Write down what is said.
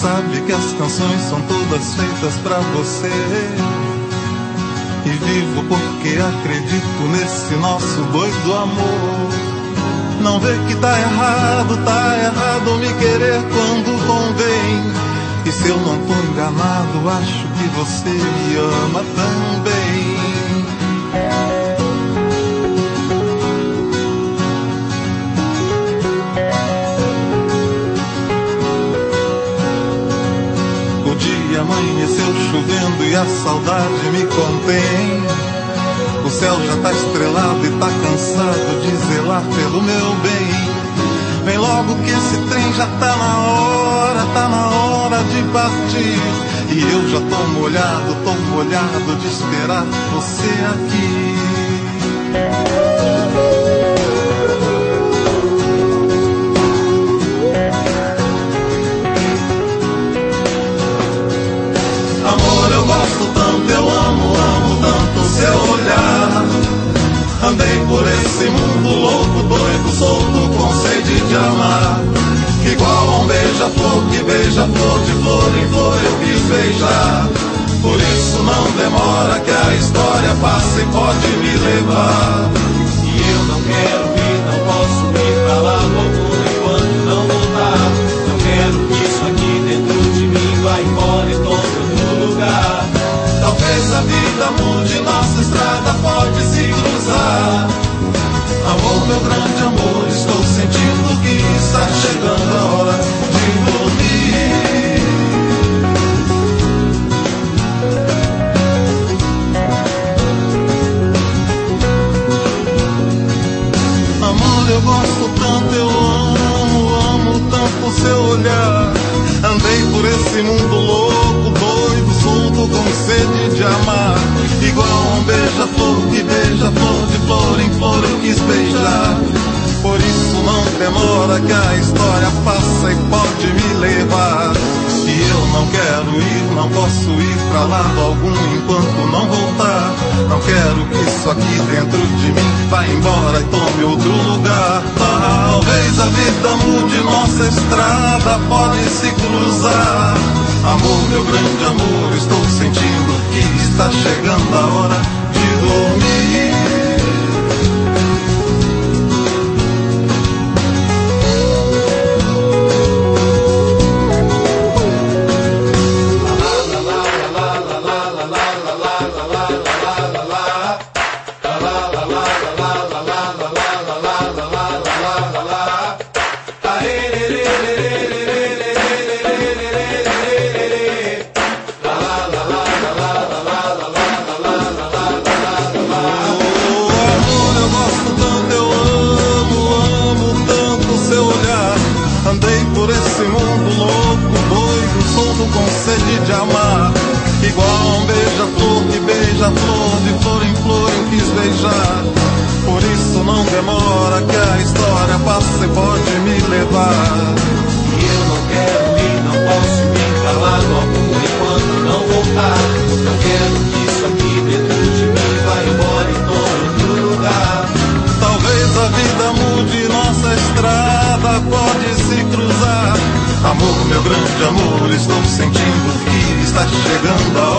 sabe que as canções são todas feitas pra você. E vivo porque acredito nesse nosso doido amor. Não vê que tá errado, tá errado me querer quando convém. E se eu não tô enganado, acho que você me ama também. Amanheceu chovendo e a saudade me contém. O céu já tá estrelado e tá cansado de zelar pelo meu bem. Vem logo que esse trem já tá na hora, tá na hora de partir. E eu já tô molhado, tô molhado de esperar você aqui. Andei por esse mundo louco, doido, solto, com sede de amar. Igual um beija-flor que beija flor de flor em flor eu quis beijar. Por isso não demora que a história passe e pode me levar. E eu não quero ir, não posso ir pra lá algum enquanto não voltar. Não quero que isso aqui dentro de mim vá embora e tome outro lugar. Talvez a vida mude, nossa estrada cruzar. Amor, meu grande amor, estou sentindo que está chegando a hora de dormir. Amor, eu gosto tanto, eu amo, amo tanto o seu olhar. Andei por esse mundo louco, doido, solto, com sede de amar. Que a história passa e pode me levar. E eu não quero ir, não posso ir pra lado algum enquanto não voltar. Não quero que isso aqui dentro de mim vá embora e tome outro lugar. Talvez a vida mude, nossa estrada pode se cruzar. Amor, meu grande amor, estou sentindo que está chegando a hora demora que a história passa e pode me levar. E eu não quero ir, não posso pra lado algum enquanto não voltar. Não quero que isso aqui dentro de mim vá embora e tome outro lugar. Talvez a vida mude, nossa estrada pode se cruzar. Amor, meu grande amor, estou sentindo que está chegando a